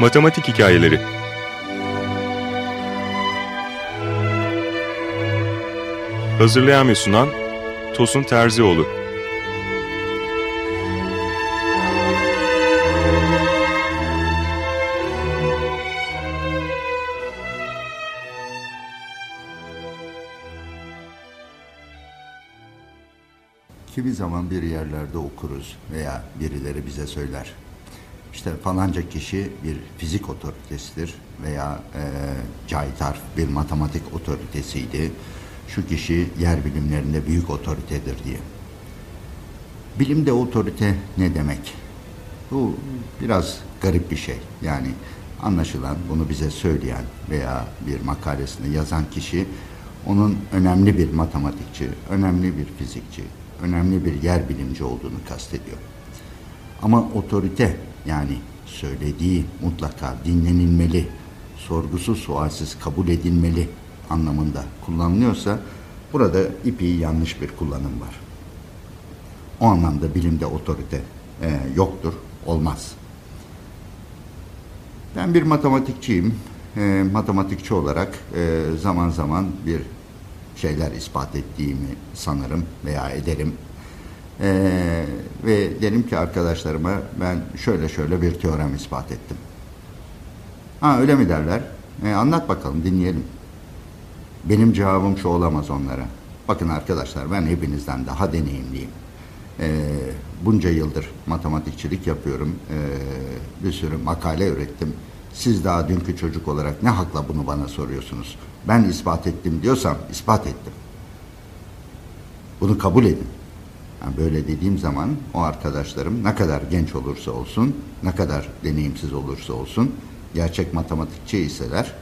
Matematik Hikayeleri Hazırlayan ve sunan Tosun Terzioğlu Kimi zaman bir yerlerde okuruz veya birileri bize söyler. İşte falanca kişi bir fizik otoritesidir veya e, Caytar bir matematik otoritesiydi. Şu kişi yer bilimlerinde büyük otoritedir diye. Bilimde otorite ne demek? Bu biraz garip bir şey. Yani anlaşılan bunu bize söyleyen veya bir makalesini yazan kişi onun önemli bir matematikçi, önemli bir fizikçi, önemli bir yer bilimci olduğunu kastediyor. Ama otorite yani söylediği mutlaka dinlenilmeli, sorgusuz sualsiz kabul edilmeli anlamında kullanılıyorsa burada ipi yanlış bir kullanım var. O anlamda bilimde otorite e, yoktur, olmaz. Ben bir matematikçiyim. E, matematikçi olarak e, zaman zaman bir şeyler ispat ettiğimi sanırım veya ederim. Ee, ve derim ki arkadaşlarıma ben şöyle şöyle bir teorem ispat ettim. Ha öyle mi derler? E, anlat bakalım dinleyelim. Benim cevabım şu olamaz onlara. Bakın arkadaşlar ben hepinizden daha deneyimliyim. Ee, bunca yıldır matematikçilik yapıyorum. Ee, bir sürü makale ürettim. Siz daha dünkü çocuk olarak ne hakla bunu bana soruyorsunuz? Ben ispat ettim diyorsam ispat ettim. Bunu kabul edin. Yani böyle dediğim zaman o arkadaşlarım ne kadar genç olursa olsun, ne kadar deneyimsiz olursa olsun, gerçek matematikçi iseler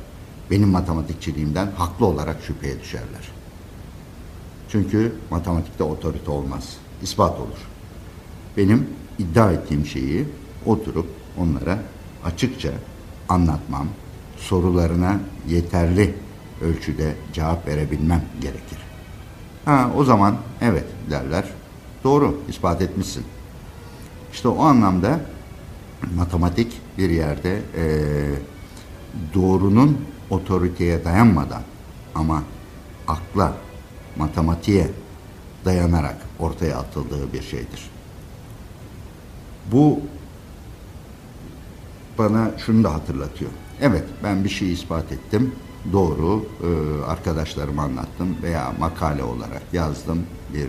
benim matematikçiliğimden haklı olarak şüpheye düşerler. Çünkü matematikte otorite olmaz, ispat olur. Benim iddia ettiğim şeyi oturup onlara açıkça anlatmam, sorularına yeterli ölçüde cevap verebilmem gerekir. Ha, o zaman evet derler. Doğru, ispat etmişsin. İşte o anlamda matematik bir yerde e, doğrunun otoriteye dayanmadan ama akla, matematiğe dayanarak ortaya atıldığı bir şeydir. Bu bana şunu da hatırlatıyor. Evet ben bir şey ispat ettim. Doğru e, arkadaşlarıma anlattım veya makale olarak yazdım. Bir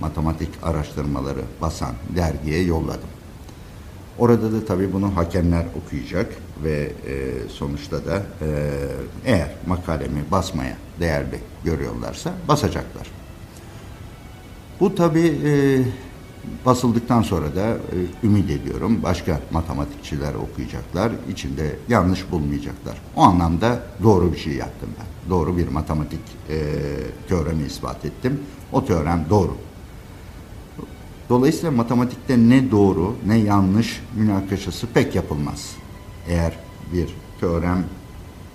matematik araştırmaları basan dergiye yolladım. Orada da tabii bunu hakemler okuyacak ve e, sonuçta da e, eğer makalemi basmaya değerli görüyorlarsa basacaklar. Bu tabii e, basıldıktan sonra da e, ümit ediyorum başka matematikçiler okuyacaklar. içinde yanlış bulmayacaklar. O anlamda doğru bir şey yaptım ben. Doğru bir matematik e, teoremi ispat ettim. O teorem doğru. Dolayısıyla matematikte ne doğru ne yanlış münakaşası pek yapılmaz. Eğer bir teorem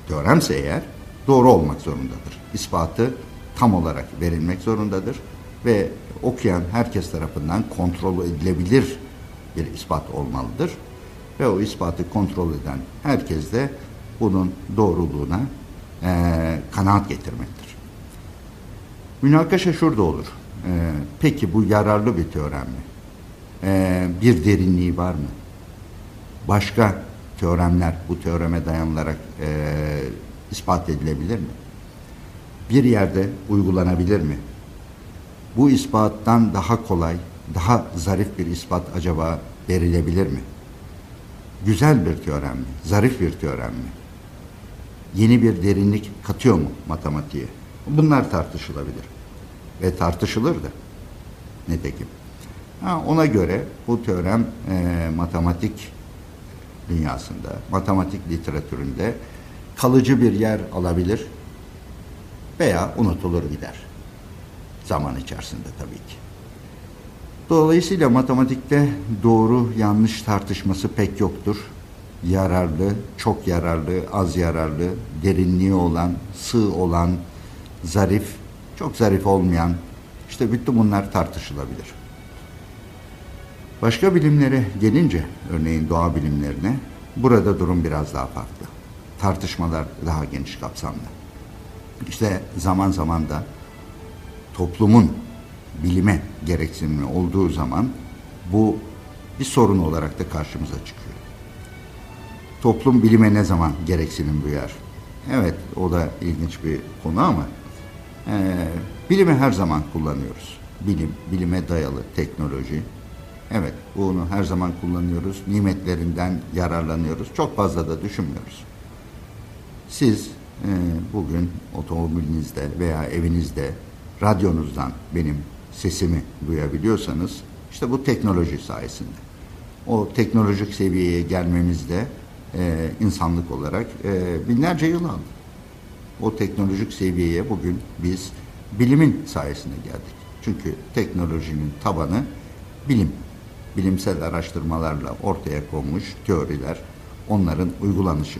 teoremse eğer doğru olmak zorundadır. İspatı tam olarak verilmek zorundadır ve okuyan herkes tarafından kontrol edilebilir bir ispat olmalıdır. Ve o ispatı kontrol eden herkes de bunun doğruluğuna e, kanaat getirmektir. Münakaşa şurada olur. E, peki bu yararlı bir teorem mi? E, bir derinliği var mı? Başka teoremler bu teoreme dayanılarak e, ispat edilebilir mi? Bir yerde uygulanabilir mi? bu ispattan daha kolay, daha zarif bir ispat acaba verilebilir mi? Güzel bir teorem mi? Zarif bir teorem mi? Yeni bir derinlik katıyor mu matematiğe? Bunlar tartışılabilir. Ve tartışılır da. Netekim. Ha, ona göre bu teorem e, matematik dünyasında, matematik literatüründe kalıcı bir yer alabilir veya unutulur gider. Zaman içerisinde tabii ki. Dolayısıyla matematikte doğru yanlış tartışması pek yoktur. Yararlı, çok yararlı, az yararlı, derinliği olan, sığ olan, zarif, çok zarif olmayan, işte bütün bunlar tartışılabilir. Başka bilimlere gelince, örneğin doğa bilimlerine, Burada durum biraz daha farklı. Tartışmalar daha geniş kapsamlı. İşte zaman zaman da toplumun bilime gereksinimi olduğu zaman bu bir sorun olarak da karşımıza çıkıyor. Toplum bilime ne zaman gereksinim duyar? Evet, o da ilginç bir konu ama bilimi her zaman kullanıyoruz. Bilim, bilime dayalı teknoloji. Evet, bunu her zaman kullanıyoruz. Nimetlerinden yararlanıyoruz. Çok fazla da düşünmüyoruz. Siz e, bugün otomobilinizde veya evinizde radyonuzdan benim sesimi duyabiliyorsanız işte bu teknoloji sayesinde. O teknolojik seviyeye gelmemizde e, insanlık olarak e, binlerce yıl aldı. O teknolojik seviyeye bugün biz bilimin sayesinde geldik. Çünkü teknolojinin tabanı bilim. Bilimsel araştırmalarla ortaya konmuş teoriler, onların uygulanışı.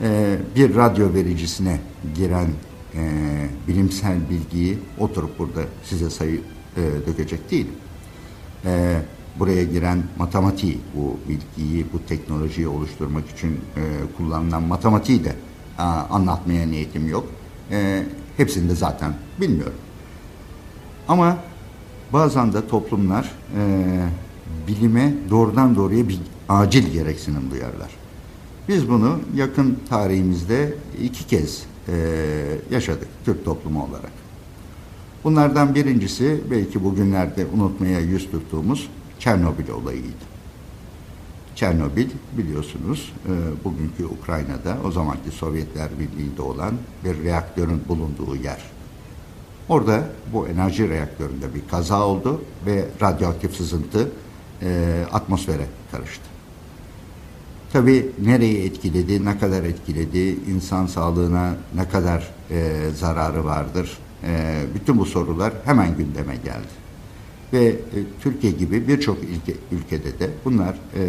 Ee, bir radyo vericisine giren e, bilimsel bilgiyi oturup burada size sayı e, dökecek değilim. E, buraya giren matematiği, bu bilgiyi, bu teknolojiyi oluşturmak için e, kullanılan matematiği de anlatmaya niyetim yok. E, hepsini de zaten bilmiyorum. Ama bazen de toplumlar e, bilime doğrudan doğruya bir acil gereksinim duyarlar. Biz bunu yakın tarihimizde iki kez e, yaşadık Türk toplumu olarak. Bunlardan birincisi belki bugünlerde unutmaya yüz tuttuğumuz Çernobil olayıydı. Çernobil biliyorsunuz e, bugünkü Ukrayna'da o zamanki Sovyetler Birliği'nde olan bir reaktörün bulunduğu yer. Orada bu enerji reaktöründe bir kaza oldu ve radyoaktif sızıntı e, atmosfere karıştı. Tabii nereyi etkiledi, ne kadar etkiledi, insan sağlığına ne kadar e, zararı vardır, e, bütün bu sorular hemen gündeme geldi. Ve e, Türkiye gibi birçok ülke, ülkede de bunlar e,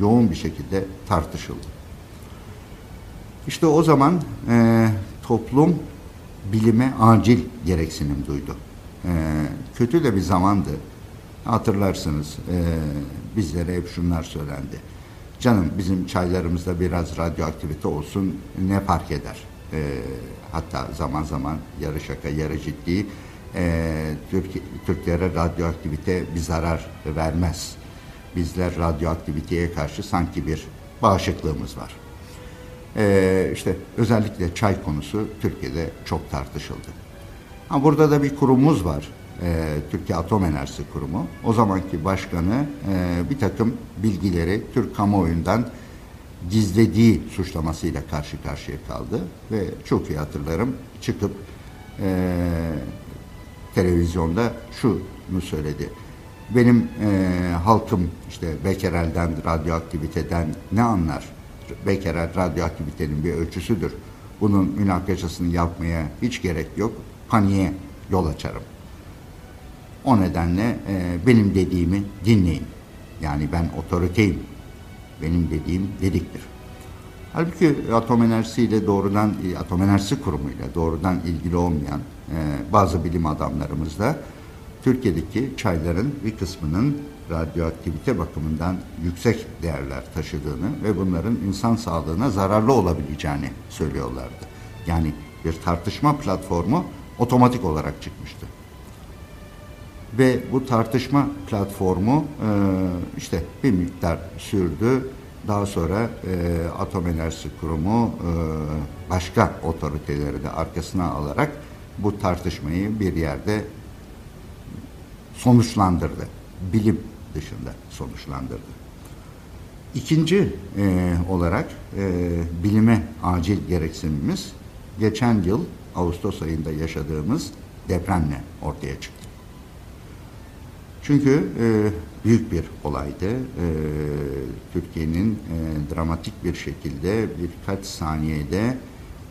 yoğun bir şekilde tartışıldı. İşte o zaman e, toplum bilime acil gereksinim duydu. E, kötü de bir zamandı. Hatırlarsınız e, bizlere hep şunlar söylendi. Canım bizim çaylarımızda biraz radyoaktivite olsun ne fark eder? E, hatta zaman zaman yarı şaka yarı ciddi e, Türk, Türklere radyoaktivite bir zarar vermez. Bizler radyoaktiviteye karşı sanki bir bağışıklığımız var. E, işte özellikle çay konusu Türkiye'de çok tartışıldı. Ama burada da bir kurumumuz var. E, Türkiye Atom Enerjisi Kurumu. O zamanki başkanı e, bir takım bilgileri Türk kamuoyundan gizlediği suçlamasıyla karşı karşıya kaldı ve çok iyi hatırlarım çıkıp e, televizyonda şunu söyledi. Benim e, halkım işte Bekerel'den, radyoaktiviteden ne anlar? Bekerel radyoaktivitenin bir ölçüsüdür. Bunun münakaşasını yapmaya hiç gerek yok. Paniğe yol açarım. O nedenle e, benim dediğimi dinleyin. Yani ben otoriteyim. Benim dediğim dediktir. Halbuki atom enerjisiyle doğrudan, atom enerjisi kurumuyla doğrudan ilgili olmayan bazı bilim adamlarımız da Türkiye'deki çayların bir kısmının radyoaktivite bakımından yüksek değerler taşıdığını ve bunların insan sağlığına zararlı olabileceğini söylüyorlardı. Yani bir tartışma platformu otomatik olarak çıkmıştı. Ve bu tartışma platformu e, işte bir miktar sürdü. Daha sonra e, Atom Enerjisi Kurumu e, başka otoriteleri de arkasına alarak bu tartışmayı bir yerde sonuçlandırdı. Bilim dışında sonuçlandırdı. İkinci e, olarak e, bilime acil gereksinimimiz geçen yıl Ağustos ayında yaşadığımız depremle ortaya çıktı. Çünkü e, büyük bir olaydı. E, Türkiye'nin e, dramatik bir şekilde birkaç saniyede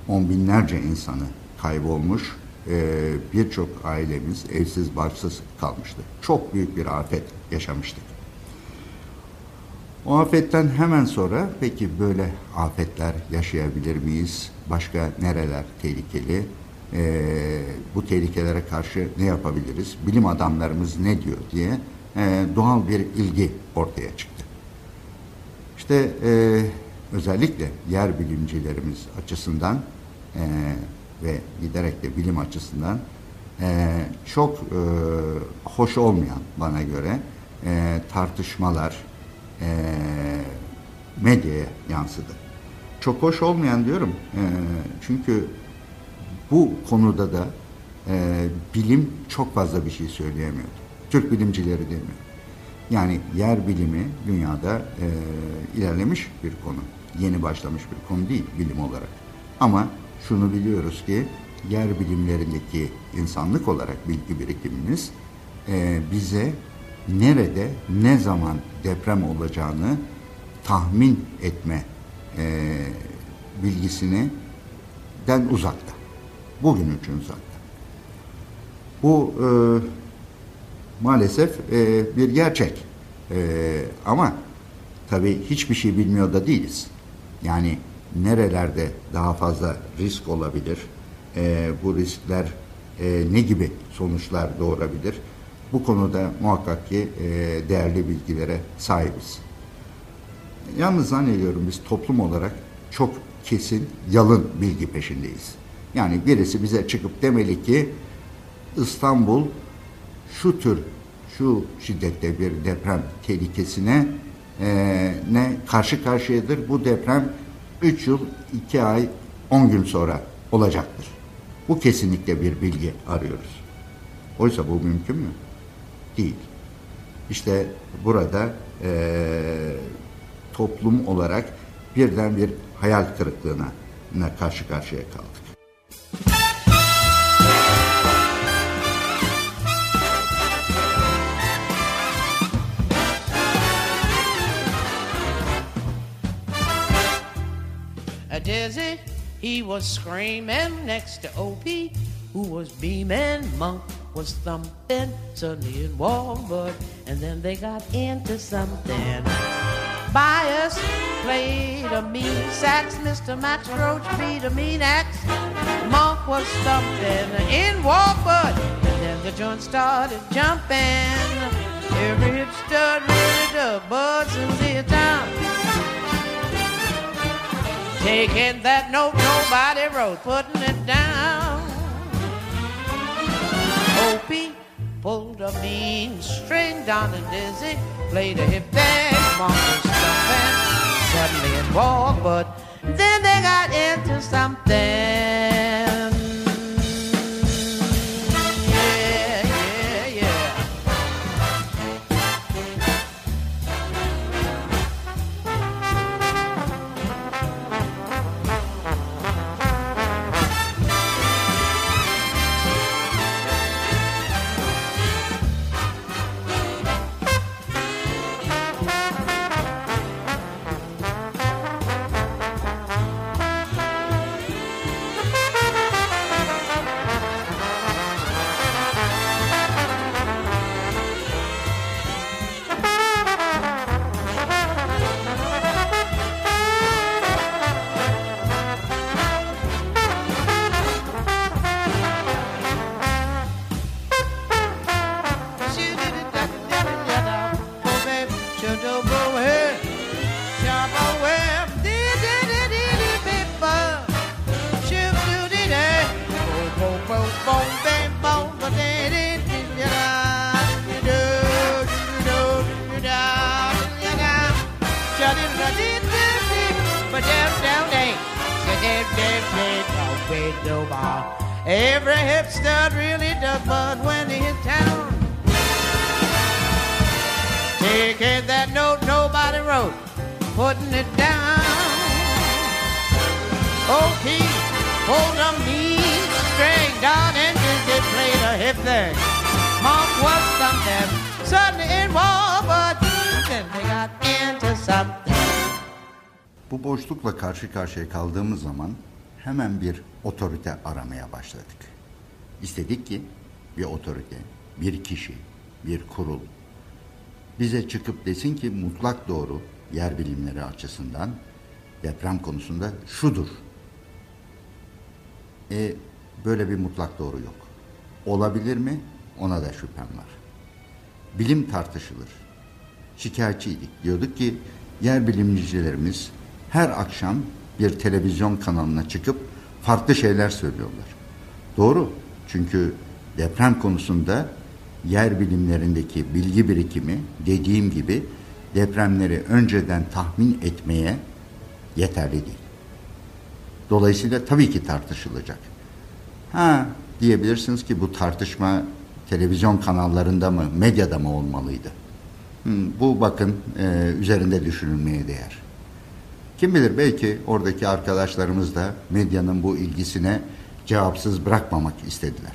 on binlerce insanı kaybolmuş, e, birçok ailemiz evsiz barksız kalmıştı. Çok büyük bir afet yaşamıştık. O afetten hemen sonra peki böyle afetler yaşayabilir miyiz? Başka nereler tehlikeli? Ee, bu tehlikelere karşı ne yapabiliriz? Bilim adamlarımız ne diyor diye e, doğal bir ilgi ortaya çıktı. İşte e, özellikle yer bilimcilerimiz açısından e, ve giderek de bilim açısından e, çok e, hoş olmayan bana göre e, tartışmalar e, medyaya yansıdı. Çok hoş olmayan diyorum e, çünkü bu konuda da e, bilim çok fazla bir şey söyleyemiyordu. Türk bilimcileri demiyor. Yani yer bilimi dünyada e, ilerlemiş bir konu. Yeni başlamış bir konu değil bilim olarak. Ama şunu biliyoruz ki yer bilimlerindeki insanlık olarak bilgi birikimimiz e, bize nerede ne zaman deprem olacağını tahmin etme e, bilgisini den uzakta. Bugün için uzakta. Bu e, maalesef e, bir gerçek. E, ama tabii hiçbir şey bilmiyor da değiliz. Yani nerelerde daha fazla risk olabilir, e, bu riskler e, ne gibi sonuçlar doğurabilir? Bu konuda muhakkak ki e, değerli bilgilere sahibiz. Yalnız zannediyorum biz toplum olarak çok kesin yalın bilgi peşindeyiz. Yani birisi bize çıkıp demeli ki İstanbul şu tür şu şiddette bir deprem tehlikesine e, ne karşı karşıyadır. Bu deprem 3 yıl 2 ay 10 gün sonra olacaktır. Bu kesinlikle bir bilgi arıyoruz. Oysa bu mümkün mü? Değil. İşte burada e, toplum olarak birden bir hayal kırıklığına karşı karşıya kaldık. He was screaming next to Opie, who was beaming. Monk was thumping, suddenly in Walbud, and then they got into something. Bias played a mean sax, Mr. Max Roach beat a mean axe. Monk was thumping in Walbud, and then the joint started jumping. Every hip stud ready to buzz Taking that note nobody wrote, putting it down. Opie pulled a mean string down and dizzy, played a hip bag, monkey stuffing, suddenly it walked, but then they got into something. Every hip stud really does bud when he hit town. Taking that note nobody wrote, putting it down. Oh, he pulled a mean string down and just played a hip thing. Mom was something, suddenly in war, but then they got into something. Bu boşlukla karşı karşıya kaldığımız zaman hemen bir otorite aramaya başladık. İstedik ki bir otorite, bir kişi, bir kurul bize çıkıp desin ki mutlak doğru yer bilimleri açısından deprem konusunda şudur. E, böyle bir mutlak doğru yok. Olabilir mi? Ona da şüphem var. Bilim tartışılır. Şikayetçiydik. Diyorduk ki yer bilimcilerimiz her akşam bir televizyon kanalına çıkıp farklı şeyler söylüyorlar. Doğru. Çünkü deprem konusunda yer bilimlerindeki bilgi birikimi dediğim gibi depremleri önceden tahmin etmeye yeterli değil. Dolayısıyla tabii ki tartışılacak. Ha diyebilirsiniz ki bu tartışma televizyon kanallarında mı, medyada mı olmalıydı? Bu bakın e, üzerinde düşünülmeye değer. Kim bilir belki oradaki arkadaşlarımız da medyanın bu ilgisine cevapsız bırakmamak istediler.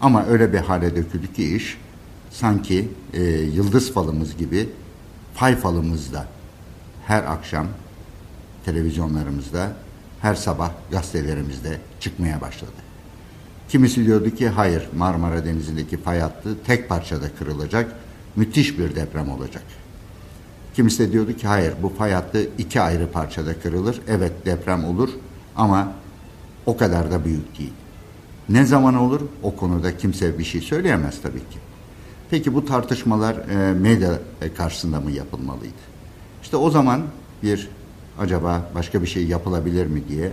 Ama öyle bir hale döküldü ki iş sanki e, yıldız falımız gibi fay falımızda her akşam televizyonlarımızda her sabah gazetelerimizde çıkmaya başladı. Kimisi diyordu ki hayır Marmara Denizi'ndeki fay hattı tek parçada kırılacak, müthiş bir deprem olacak. Kimisi de diyordu ki hayır bu fay hattı iki ayrı parçada kırılır. Evet deprem olur ama o kadar da büyük değil. Ne zaman olur o konuda kimse bir şey söyleyemez tabii ki. Peki bu tartışmalar e, medya karşısında mı yapılmalıydı? İşte o zaman bir acaba başka bir şey yapılabilir mi diye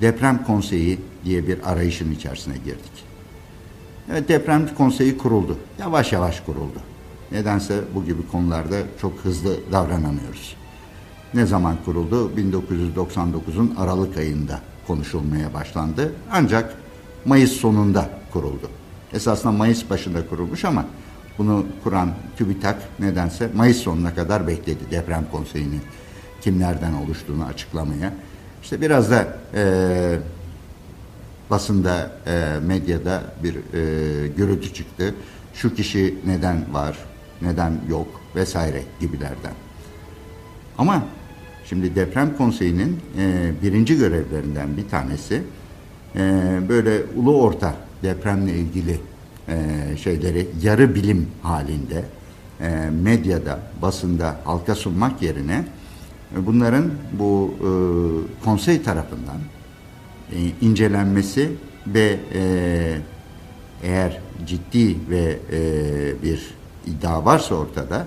deprem konseyi diye bir arayışın içerisine girdik. Evet deprem konseyi kuruldu. Yavaş yavaş kuruldu. Nedense bu gibi konularda çok hızlı davranamıyoruz. Ne zaman kuruldu? 1999'un Aralık ayında konuşulmaya başlandı. Ancak Mayıs sonunda kuruldu. Esasında Mayıs başında kurulmuş ama bunu kuran TÜBİTAK nedense Mayıs sonuna kadar bekledi deprem konseyinin kimlerden oluştuğunu açıklamaya. İşte biraz da e, basında, e, medyada bir e, gürültü çıktı. Şu kişi neden var, neden yok vesaire gibilerden. Ama şimdi deprem konseyinin e, birinci görevlerinden bir tanesi e, böyle ulu orta depremle ilgili e, şeyleri yarı bilim halinde e, medyada, basında halka sunmak yerine e, bunların bu e, konsey tarafından e, incelenmesi ve e, eğer ciddi ve e, bir iddia varsa ortada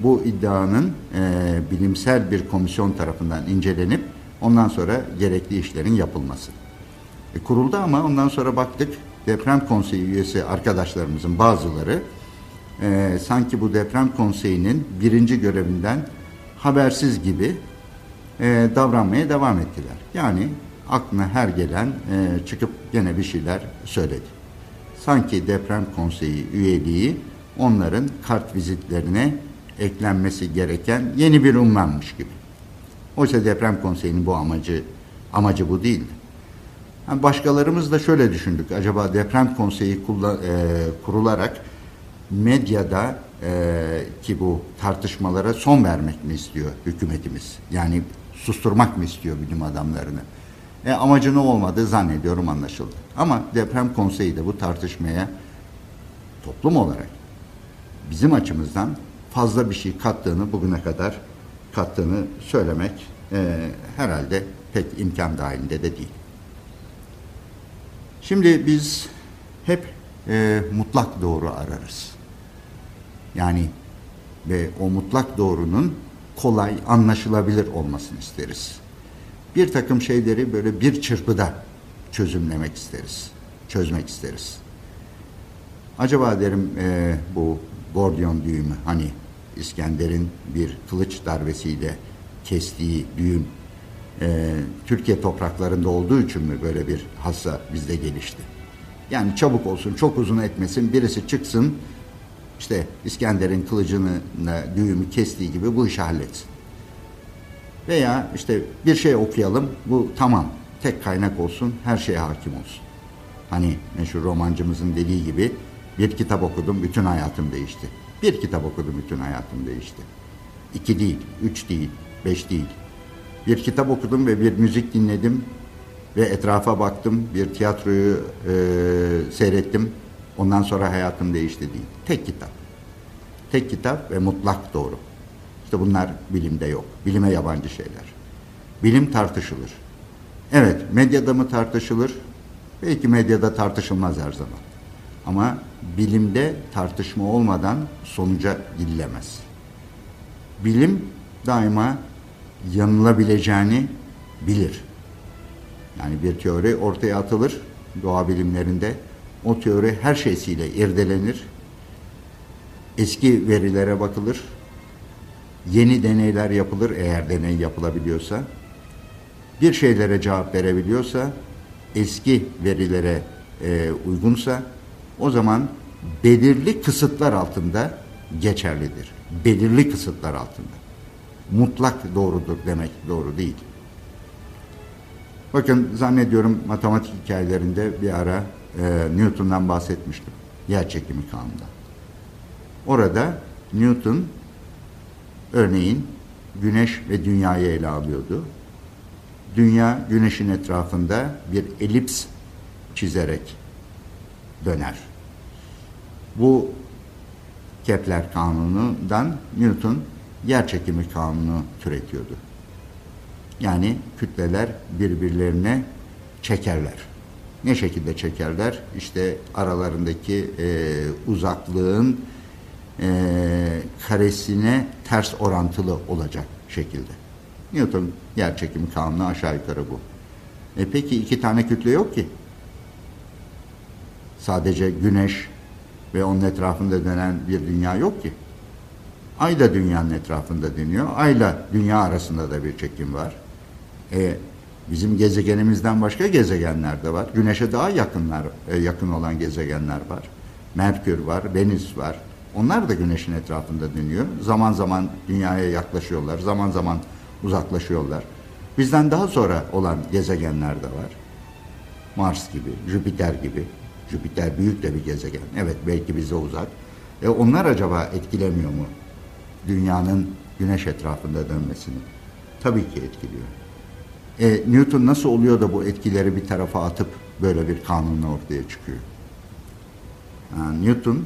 bu iddianın e, bilimsel bir komisyon tarafından incelenip ondan sonra gerekli işlerin yapılması. E, kuruldu ama ondan sonra baktık deprem konseyi üyesi arkadaşlarımızın bazıları e, sanki bu deprem konseyinin birinci görevinden habersiz gibi e, davranmaya devam ettiler. Yani aklına her gelen e, çıkıp gene bir şeyler söyledi. Sanki deprem konseyi üyeliği onların kart vizitlerine eklenmesi gereken yeni bir unvanmış gibi. Oysa deprem konseyinin bu amacı amacı bu değildi. Yani başkalarımız da şöyle düşündük. Acaba deprem konseyi kullan, e, kurularak medyada e, ki bu tartışmalara son vermek mi istiyor hükümetimiz? Yani susturmak mı istiyor bilim adamlarını? E, amacı ne olmadığı zannediyorum anlaşıldı. Ama deprem konseyi de bu tartışmaya toplum olarak bizim açımızdan fazla bir şey kattığını bugüne kadar kattığını söylemek e, herhalde pek imkan dahilinde de değil. Şimdi biz hep e, mutlak doğru ararız. Yani ve o mutlak doğrunun kolay, anlaşılabilir olmasını isteriz. Bir takım şeyleri böyle bir çırpıda çözümlemek isteriz, çözmek isteriz. Acaba derim e, bu Gordiyon düğümü hani İskender'in bir kılıç darbesiyle kestiği düğüm e, Türkiye topraklarında olduğu için mi böyle bir hassa bizde gelişti? Yani çabuk olsun, çok uzun etmesin, birisi çıksın, işte İskender'in kılıcını düğümü kestiği gibi bu işi halletsin. Veya işte bir şey okuyalım, bu tamam, tek kaynak olsun, her şeye hakim olsun. Hani meşhur romancımızın dediği gibi bir kitap okudum, bütün hayatım değişti. Bir kitap okudum, bütün hayatım değişti. İki değil, üç değil, beş değil. Bir kitap okudum ve bir müzik dinledim ve etrafa baktım, bir tiyatroyu e, seyrettim. Ondan sonra hayatım değişti değil. Tek kitap. Tek kitap ve mutlak doğru. İşte bunlar bilimde yok. Bilime yabancı şeyler. Bilim tartışılır. Evet, medyada mı tartışılır? Belki medyada tartışılmaz her zaman. Ama bilimde tartışma olmadan sonuca gidilemez. Bilim daima yanılabileceğini bilir. Yani bir teori ortaya atılır doğa bilimlerinde. O teori her şeysiyle irdelenir. Eski verilere bakılır. Yeni deneyler yapılır eğer deney yapılabiliyorsa. Bir şeylere cevap verebiliyorsa, eski verilere e, uygunsa o zaman belirli kısıtlar altında geçerlidir. Belirli kısıtlar altında. Mutlak doğrudur demek doğru değil. Bakın zannediyorum matematik hikayelerinde bir ara e, Newton'dan bahsetmiştim. Yer çekimi kanunundan. Orada Newton örneğin güneş ve dünyayı ele alıyordu. Dünya güneşin etrafında bir elips çizerek döner. Bu Kepler kanunundan Newton yer çekimi kanunu türetiyordu. Yani kütleler birbirlerine çekerler. Ne şekilde çekerler? İşte aralarındaki e, uzaklığın e, karesine ters orantılı olacak şekilde. Newton yer çekimi kanunu aşağı yukarı bu. E peki iki tane kütle yok ki. Sadece güneş ve onun etrafında dönen bir dünya yok ki. Ay da dünyanın etrafında dönüyor. Ayla dünya arasında da bir çekim var. E, bizim gezegenimizden başka gezegenler de var. Güneşe daha yakınlar, e, yakın olan gezegenler var. Merkür var, Venüs var. Onlar da güneşin etrafında dönüyor. Zaman zaman dünyaya yaklaşıyorlar, zaman zaman uzaklaşıyorlar. Bizden daha sonra olan gezegenler de var. Mars gibi, Jüpiter gibi. Jüpiter büyük de bir gezegen. Evet belki bize uzak. E onlar acaba etkilemiyor mu dünyanın güneş etrafında dönmesini? Tabii ki etkiliyor. E, Newton nasıl oluyor da bu etkileri bir tarafa atıp böyle bir kanunla ortaya çıkıyor? Yani Newton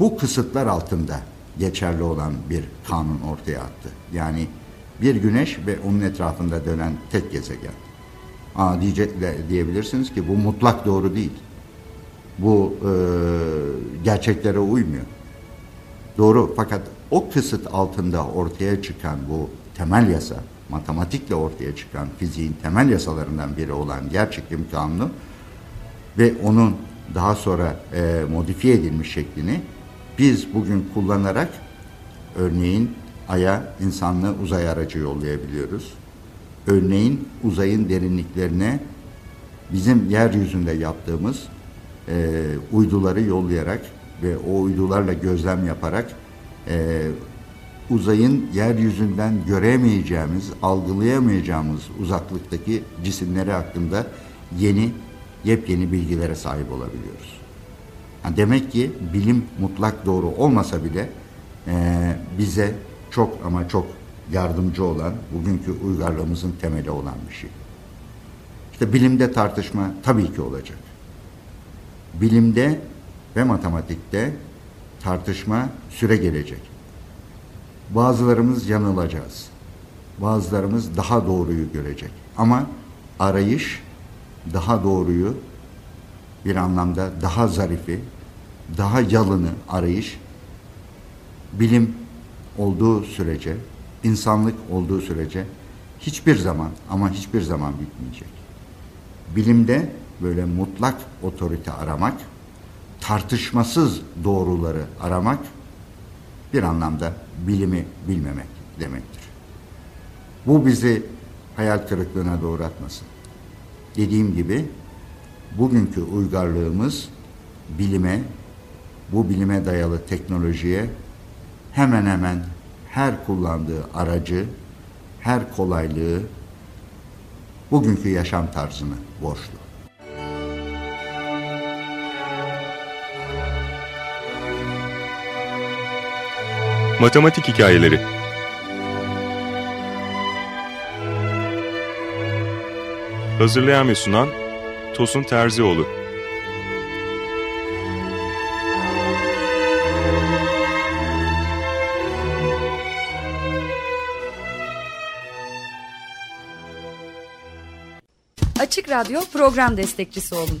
bu kısıtlar altında geçerli olan bir kanun ortaya attı. Yani bir güneş ve onun etrafında dönen tek gezegen. Aa, diyecek, diyebilirsiniz ki bu mutlak doğru değil. Bu e, gerçeklere uymuyor. Doğru fakat o kısıt altında ortaya çıkan bu temel yasa, matematikle ortaya çıkan fiziğin temel yasalarından biri olan gerçeklik kanunu ve onun daha sonra e, modifiye edilmiş şeklini biz bugün kullanarak örneğin Ay'a insanlı uzay aracı yollayabiliyoruz. Örneğin uzayın derinliklerine bizim yeryüzünde yaptığımız e, uyduları yollayarak ve o uydularla gözlem yaparak e, uzayın yeryüzünden göremeyeceğimiz, algılayamayacağımız uzaklıktaki cisimleri hakkında yeni, yepyeni bilgilere sahip olabiliyoruz. Yani demek ki bilim mutlak doğru olmasa bile e, bize çok ama çok yardımcı olan, bugünkü uygarlığımızın temeli olan bir şey. İşte bilimde tartışma tabii ki olacak. Bilimde ve matematikte tartışma süre gelecek. Bazılarımız yanılacağız. Bazılarımız daha doğruyu görecek. Ama arayış daha doğruyu bir anlamda daha zarifi, daha yalını arayış bilim olduğu sürece, insanlık olduğu sürece hiçbir zaman ama hiçbir zaman bitmeyecek. Bilimde böyle mutlak otorite aramak, tartışmasız doğruları aramak bir anlamda bilimi bilmemek demektir. Bu bizi hayal kırıklığına doğru atmasın. Dediğim gibi bugünkü uygarlığımız bilime, bu bilime dayalı teknolojiye hemen hemen her kullandığı aracı, her kolaylığı bugünkü yaşam tarzını borçlu. Matematik Hikayeleri. Hazırlayan ve sunan Tosun Terzioğlu. Açık Radyo program destekçisi olun